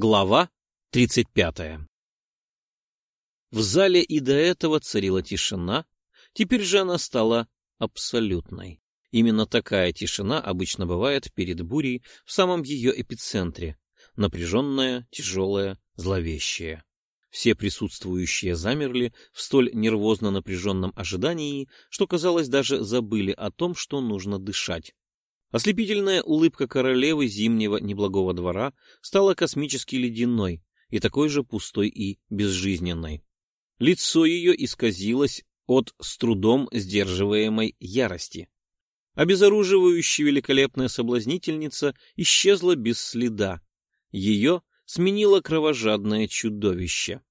Глава 35 В зале и до этого царила тишина, теперь же она стала абсолютной. Именно такая тишина обычно бывает перед бурей в самом ее эпицентре, напряженная, тяжелая, зловещая. Все присутствующие замерли в столь нервозно напряженном ожидании, что, казалось, даже забыли о том, что нужно дышать. Ослепительная улыбка королевы зимнего неблагого двора стала космически ледяной и такой же пустой и безжизненной. Лицо ее исказилось от с трудом сдерживаемой ярости. Обезоруживающая великолепная соблазнительница исчезла без следа. Ее сменило кровожадное чудовище.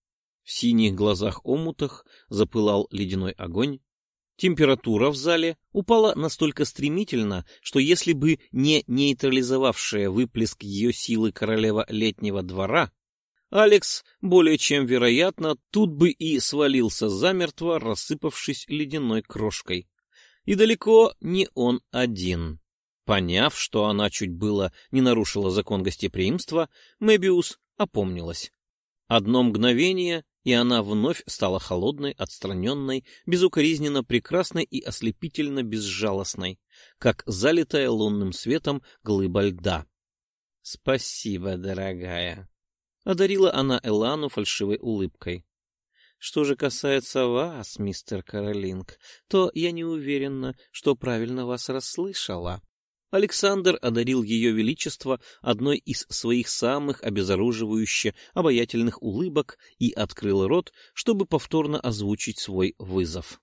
В синих глазах-омутах запылал ледяной огонь, Температура в зале упала настолько стремительно, что если бы не нейтрализовавшая выплеск ее силы королева летнего двора, Алекс, более чем вероятно, тут бы и свалился замертво, рассыпавшись ледяной крошкой. И далеко не он один. Поняв, что она чуть было не нарушила закон гостеприимства, Мэбиус опомнилась. Одно мгновение, и она вновь стала холодной, отстраненной, безукоризненно прекрасной и ослепительно безжалостной, как залитая лунным светом глыба льда. — Спасибо, дорогая! — одарила она Элану фальшивой улыбкой. — Что же касается вас, мистер Каролинг, то я не уверена, что правильно вас расслышала. Александр одарил ее величество одной из своих самых обезоруживающе обаятельных улыбок и открыл рот, чтобы повторно озвучить свой вызов.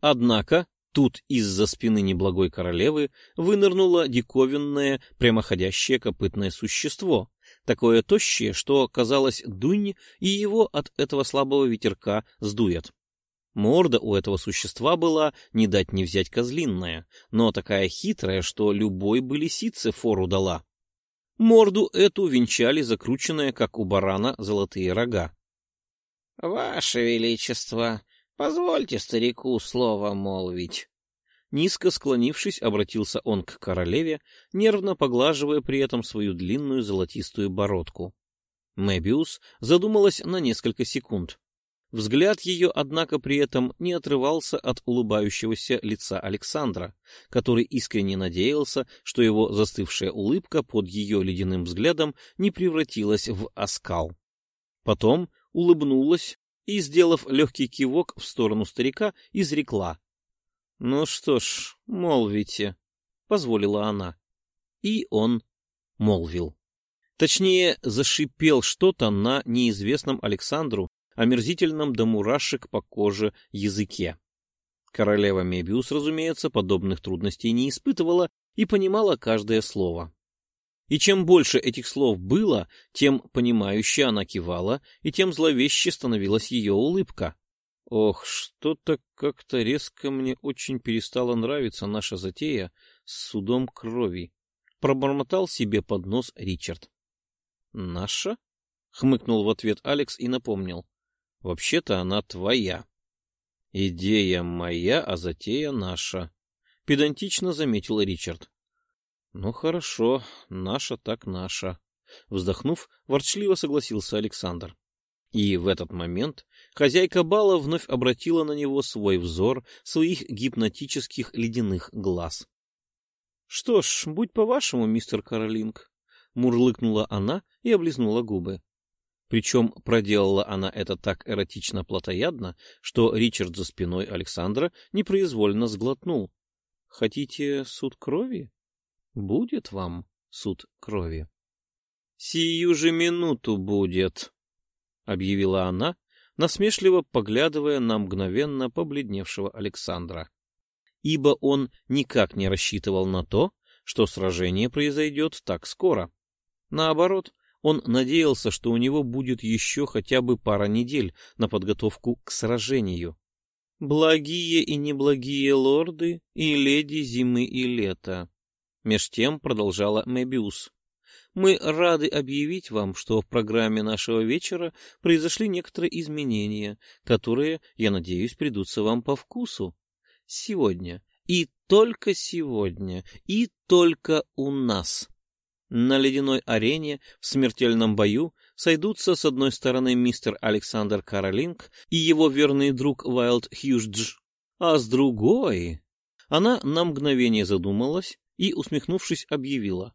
Однако тут из-за спины неблагой королевы вынырнуло диковинное прямоходящее копытное существо, такое тощее, что, казалось, дунь и его от этого слабого ветерка сдует. Морда у этого существа была не дать не взять козлинная, но такая хитрая, что любой бы лисице фору дала. Морду эту венчали закрученные, как у барана, золотые рога. — Ваше Величество, позвольте старику слово молвить. Низко склонившись, обратился он к королеве, нервно поглаживая при этом свою длинную золотистую бородку. Мэбиус задумалась на несколько секунд. Взгляд ее, однако, при этом не отрывался от улыбающегося лица Александра, который искренне надеялся, что его застывшая улыбка под ее ледяным взглядом не превратилась в оскал. Потом улыбнулась и, сделав легкий кивок в сторону старика, изрекла. — Ну что ж, молвите, — позволила она. И он молвил. Точнее, зашипел что-то на неизвестном Александру омерзительном до мурашек по коже языке. Королева Мебиус, разумеется, подобных трудностей не испытывала и понимала каждое слово. И чем больше этих слов было, тем понимающе она кивала, и тем зловеще становилась ее улыбка. Ох, что-то как-то резко мне очень перестала нравиться наша затея с судом крови. Пробормотал себе под нос Ричард. «Наша?» — хмыкнул в ответ Алекс и напомнил. Вообще-то она твоя. Идея моя, а затея наша. Педантично заметил Ричард. Ну хорошо, наша так наша. Вздохнув, ворчливо согласился Александр. И в этот момент хозяйка бала вновь обратила на него свой взор своих гипнотических ледяных глаз. — Что ж, будь по-вашему, мистер Каролинг, — мурлыкнула она и облизнула губы. Причем проделала она это так эротично-плотоядно, что Ричард за спиной Александра непроизвольно сглотнул. — Хотите суд крови? Будет вам суд крови. — Сию же минуту будет, — объявила она, насмешливо поглядывая на мгновенно побледневшего Александра. Ибо он никак не рассчитывал на то, что сражение произойдет так скоро. Наоборот, он надеялся, что у него будет еще хотя бы пара недель на подготовку к сражению. «Благие и неблагие лорды и леди зимы и лета», — меж тем продолжала Мебиус. «Мы рады объявить вам, что в программе нашего вечера произошли некоторые изменения, которые, я надеюсь, придутся вам по вкусу. Сегодня, и только сегодня, и только у нас». На ледяной арене в смертельном бою сойдутся с одной стороны мистер Александр Каролинг и его верный друг Вайлд Хьюждж, а с другой... Она на мгновение задумалась и, усмехнувшись, объявила.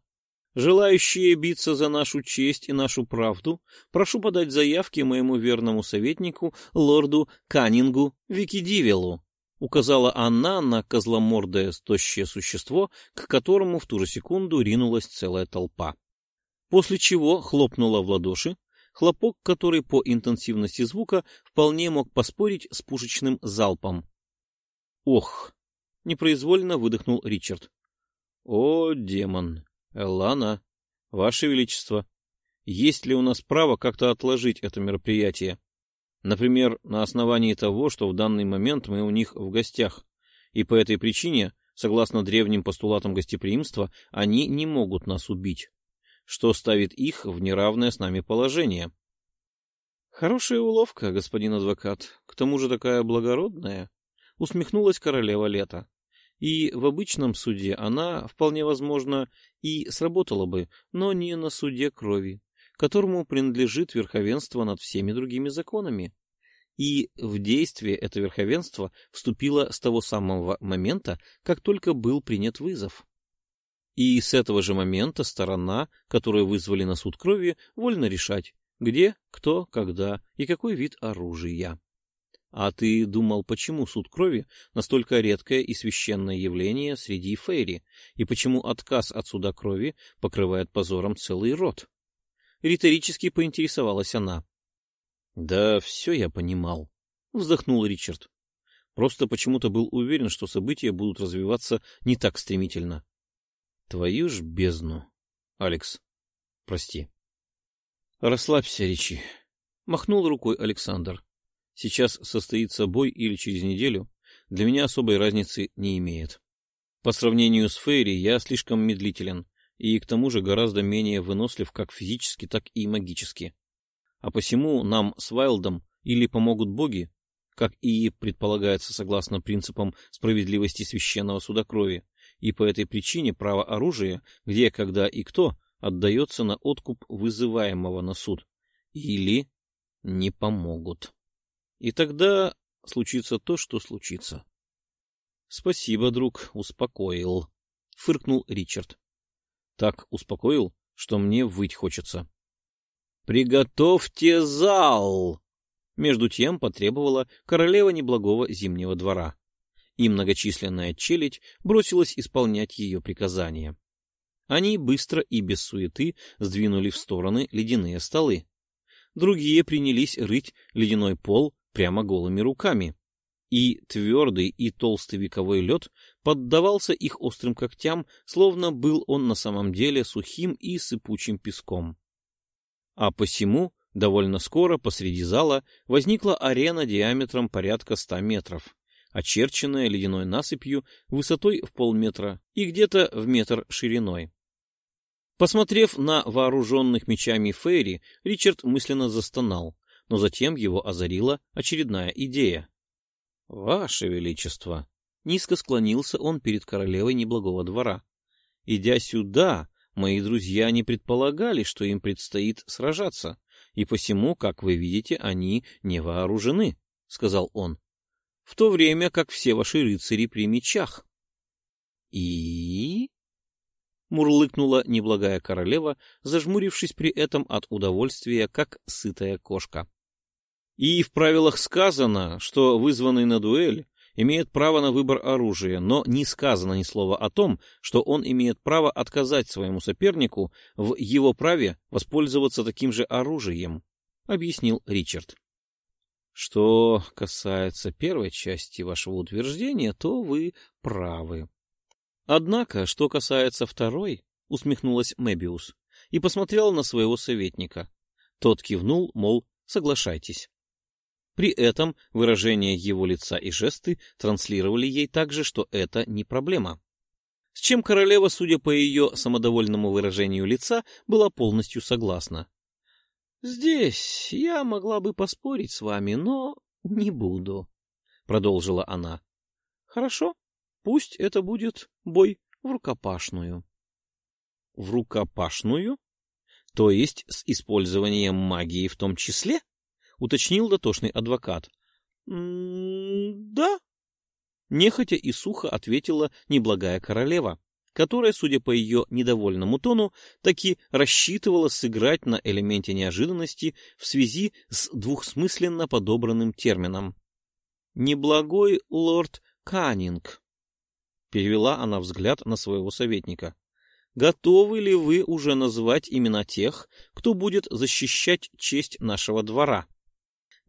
Желающие биться за нашу честь и нашу правду, прошу подать заявки моему верному советнику, лорду Каннингу Викидивелу указала она на козломордое тощее существо, к которому в ту же секунду ринулась целая толпа. После чего хлопнула в ладоши, хлопок, который по интенсивности звука вполне мог поспорить с пушечным залпом. «Ох!» — непроизвольно выдохнул Ричард. «О, демон! Элана! Ваше Величество! Есть ли у нас право как-то отложить это мероприятие?» Например, на основании того, что в данный момент мы у них в гостях, и по этой причине, согласно древним постулатам гостеприимства, они не могут нас убить, что ставит их в неравное с нами положение. Хорошая уловка, господин адвокат, к тому же такая благородная, усмехнулась королева лета. И в обычном суде она, вполне возможно, и сработала бы, но не на суде крови которому принадлежит верховенство над всеми другими законами. И в действие это верховенство вступило с того самого момента, как только был принят вызов. И с этого же момента сторона, которую вызвали на суд крови, вольно решать, где, кто, когда и какой вид оружия. А ты думал, почему суд крови настолько редкое и священное явление среди фейри, и почему отказ от суда крови покрывает позором целый род? Риторически поинтересовалась она. — Да все я понимал, — вздохнул Ричард. Просто почему-то был уверен, что события будут развиваться не так стремительно. Твою ж бездну, Алекс. Прости. Расслабься, Ричи. Махнул рукой Александр. Сейчас состоится бой или через неделю. Для меня особой разницы не имеет. По сравнению с Фейри я слишком медлителен и к тому же гораздо менее вынослив как физически, так и магически. А посему нам с Вайлдом или помогут боги, как и предполагается согласно принципам справедливости священного суда крови, и по этой причине право оружия, где, когда и кто, отдается на откуп вызываемого на суд, или не помогут. И тогда случится то, что случится. — Спасибо, друг, успокоил, — фыркнул Ричард. Так успокоил, что мне выть хочется. «Приготовьте зал!» Между тем потребовала королева неблагого зимнего двора, и многочисленная челядь бросилась исполнять ее приказания. Они быстро и без суеты сдвинули в стороны ледяные столы. Другие принялись рыть ледяной пол прямо голыми руками и твердый и толстый вековой лед поддавался их острым когтям, словно был он на самом деле сухим и сыпучим песком. А посему довольно скоро посреди зала возникла арена диаметром порядка ста метров, очерченная ледяной насыпью высотой в полметра и где-то в метр шириной. Посмотрев на вооруженных мечами Фейри, Ричард мысленно застонал, но затем его озарила очередная идея. Ваше Величество! Низко склонился он перед королевой неблагого двора. Идя сюда, мои друзья не предполагали, что им предстоит сражаться, и посему, как вы видите, они не вооружены, — сказал он, — в то время как все ваши рыцари при мечах. — И? — мурлыкнула неблагая королева, зажмурившись при этом от удовольствия, как сытая кошка. И в правилах сказано, что вызванный на дуэль имеет право на выбор оружия, но не сказано ни слова о том, что он имеет право отказать своему сопернику в его праве воспользоваться таким же оружием, — объяснил Ричард. Что касается первой части вашего утверждения, то вы правы. Однако, что касается второй, — усмехнулась Мебиус и посмотрела на своего советника. Тот кивнул, мол, соглашайтесь. При этом выражение его лица и жесты транслировали ей также, что это не проблема. С чем королева, судя по ее самодовольному выражению лица, была полностью согласна. «Здесь я могла бы поспорить с вами, но не буду», — продолжила она. «Хорошо, пусть это будет бой в рукопашную». в рукопашную? То есть с использованием магии в том числе? Уточнил дотошный адвокат. «Да?» Нехотя и сухо ответила неблагая королева, которая, судя по ее недовольному тону, таки рассчитывала сыграть на элементе неожиданности в связи с двухсмысленно подобранным термином. «Неблагой лорд Каннинг», — перевела она взгляд на своего советника. «Готовы ли вы уже назвать имена тех, кто будет защищать честь нашего двора?»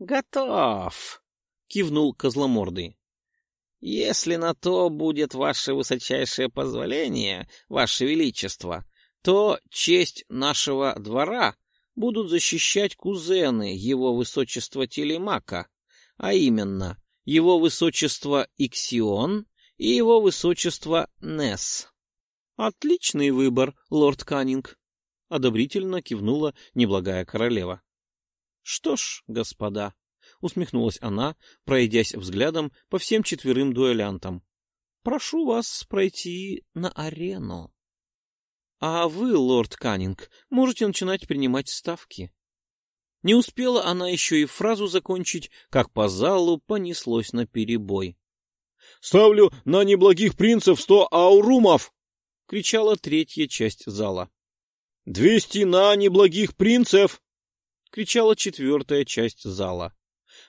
«Готов!» — кивнул Козломордый. «Если на то будет ваше высочайшее позволение, ваше величество, то честь нашего двора будут защищать кузены его высочества Телемака, а именно его высочество Иксион и его высочество Несс». «Отличный выбор, лорд Каннинг», — одобрительно кивнула неблагая королева. Что ж, господа, усмехнулась она, пройдясь взглядом по всем четверым дуэлянтам. Прошу вас пройти на арену. А вы, лорд Каннинг, можете начинать принимать ставки. Не успела она еще и фразу закончить, как по залу понеслось на перебой. «Ставлю на неблагих принцев сто аурумов!» — кричала третья часть зала. «Двести на неблагих принцев!» Кричала четвертая часть зала.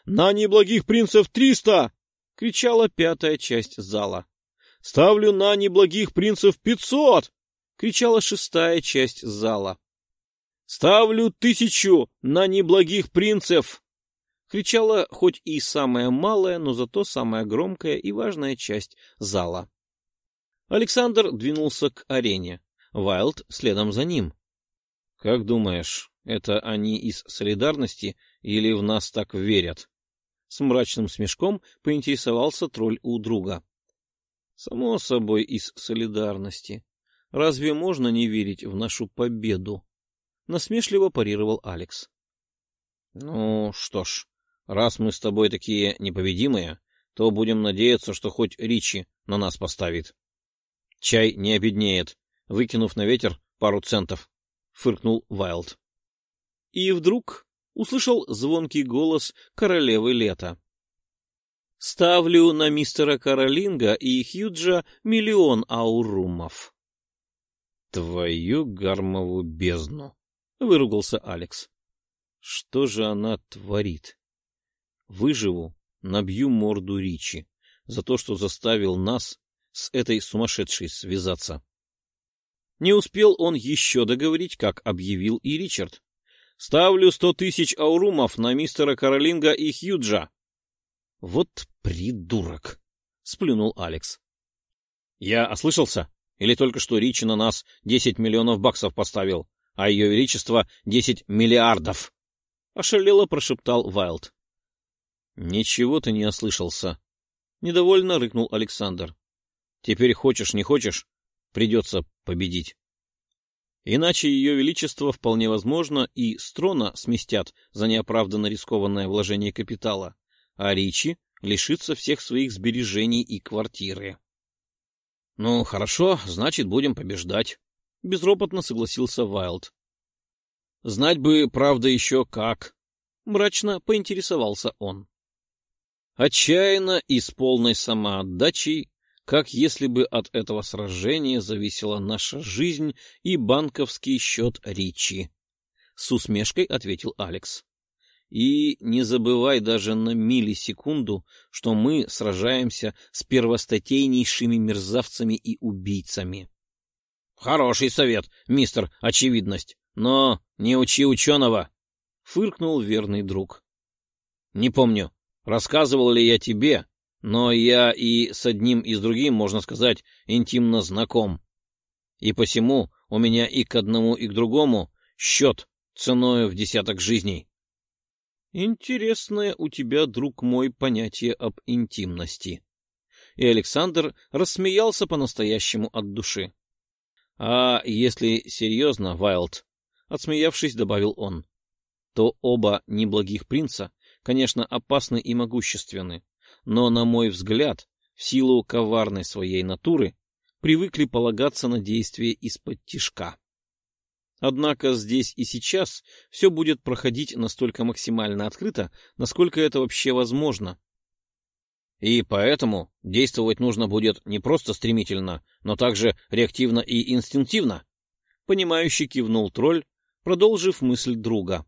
«На неблагих принцев триста!» — кричала пятая часть зала. «Ставлю на неблагих принцев пятьсот!» — кричала шестая часть зала. «Ставлю тысячу на неблагих принцев!» — кричала хоть и самая малая, но зато самая громкая и важная часть зала. Александр двинулся к арене. Вайлд следом за ним. — Как думаешь, это они из солидарности или в нас так верят? С мрачным смешком поинтересовался тролль у друга. Само собой, из солидарности. Разве можно не верить в нашу победу? Насмешливо парировал Алекс. Ну что ж, раз мы с тобой такие непобедимые, то будем надеяться, что хоть Ричи на нас поставит. Чай не обеднеет, выкинув на ветер пару центов, — фыркнул Вайлд и вдруг услышал звонкий голос королевы лета. «Ставлю на мистера Каролинга и Хьюджа миллион аурумов». «Твою гармову бездну!» — выругался Алекс. «Что же она творит? Выживу, набью морду Ричи за то, что заставил нас с этой сумасшедшей связаться». Не успел он еще договорить, как объявил и Ричард. Ставлю сто тысяч аурумов на мистера Каролинга и Хьюджа. — Вот придурок! — сплюнул Алекс. — Я ослышался? Или только что Ричи на нас десять миллионов баксов поставил, а ее величество десять миллиардов? — ошалело прошептал Вайлд. — Ничего ты не ослышался. Недовольно рыкнул Александр. — Теперь хочешь, не хочешь, придется победить. Иначе ее величество вполне возможно и Строна сместят за неоправданно рискованное вложение капитала, а Ричи лишится всех своих сбережений и квартиры. — Ну, хорошо, значит, будем побеждать, — безропотно согласился Вайлд. — Знать бы, правда, еще как, — мрачно поинтересовался он. Отчаянно и с полной самоотдачей как если бы от этого сражения зависела наша жизнь и банковский счет Ричи. С усмешкой ответил Алекс. И не забывай даже на миллисекунду, что мы сражаемся с первостатейнейшими мерзавцами и убийцами. Хороший совет, мистер Очевидность, но не учи ученого, — фыркнул верный друг. Не помню, рассказывал ли я тебе, но я и с одним, и с другим, можно сказать, интимно знаком. И посему у меня и к одному, и к другому счет ценою в десяток жизней. Интересное у тебя, друг мой, понятие об интимности. И Александр рассмеялся по-настоящему от души. А если серьезно, Вайлд, отсмеявшись, добавил он, то оба неблагих принца, конечно, опасны и могущественны, но, на мой взгляд, в силу коварной своей натуры, привыкли полагаться на действия из-под тишка. Однако здесь и сейчас все будет проходить настолько максимально открыто, насколько это вообще возможно. И поэтому действовать нужно будет не просто стремительно, но также реактивно и инстинктивно. Понимающий кивнул тролль, продолжив мысль друга.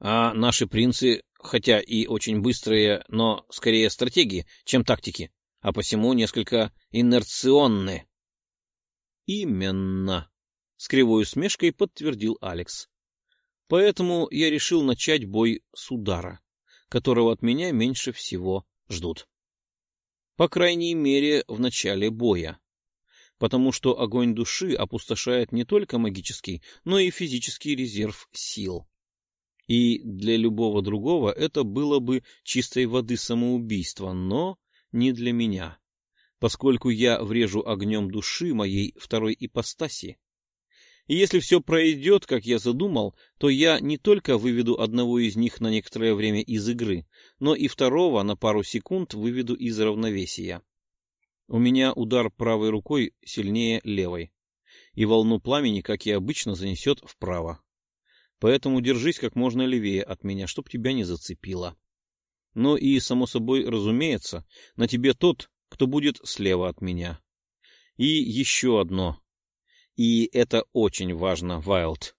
А наши принцы, хотя и очень быстрые, но скорее стратегии, чем тактики, а посему несколько инерционны. Именно, с кривой усмешкой подтвердил Алекс. Поэтому я решил начать бой с удара, которого от меня меньше всего ждут. По крайней мере, в начале боя. Потому что огонь души опустошает не только магический, но и физический резерв сил. И для любого другого это было бы чистой воды самоубийство, но не для меня, поскольку я врежу огнем души моей второй ипостаси. И если все пройдет, как я задумал, то я не только выведу одного из них на некоторое время из игры, но и второго на пару секунд выведу из равновесия. У меня удар правой рукой сильнее левой, и волну пламени, как и обычно, занесет вправо. Поэтому держись как можно левее от меня, чтоб тебя не зацепило. Но и, само собой, разумеется, на тебе тот, кто будет слева от меня. И еще одно — и это очень важно, Вайлд.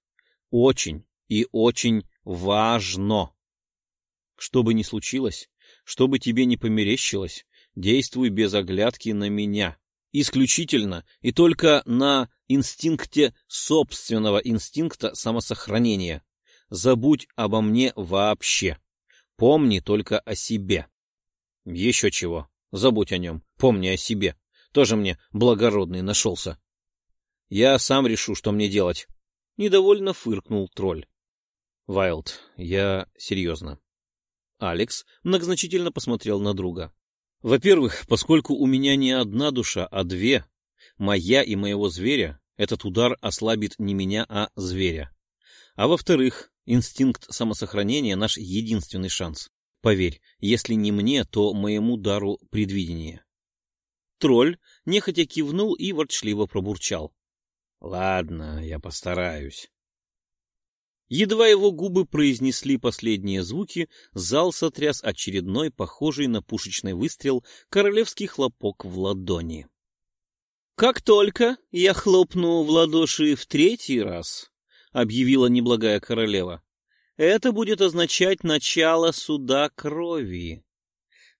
Очень и очень важно. Что бы ни случилось, что бы тебе ни померещилось, действуй без оглядки на меня. Исключительно и только на инстинкте собственного инстинкта самосохранения. Забудь обо мне вообще. Помни только о себе. Еще чего. Забудь о нем. Помни о себе. Тоже мне благородный нашелся. Я сам решу, что мне делать. Недовольно фыркнул тролль. Вайлд, я серьезно. Алекс многозначительно посмотрел на друга. Во-первых, поскольку у меня не одна душа, а две, моя и моего зверя, этот удар ослабит не меня, а зверя. А во-вторых, инстинкт самосохранения — наш единственный шанс. Поверь, если не мне, то моему дару предвидения. Тролль нехотя кивнул и ворчливо пробурчал. Ладно, я постараюсь. Едва его губы произнесли последние звуки, зал сотряс очередной, похожий на пушечный выстрел, королевский хлопок в ладони. «Как только я хлопну в ладоши в третий раз», — объявила неблагая королева, — «это будет означать начало суда крови,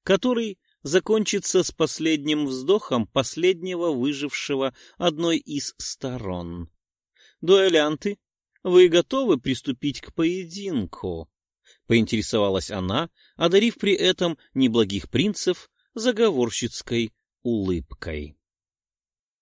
который закончится с последним вздохом последнего выжившего одной из сторон. «Дуэлянты, вы готовы приступить к поединку?» — поинтересовалась она, одарив при этом неблагих принцев заговорщицкой улыбкой.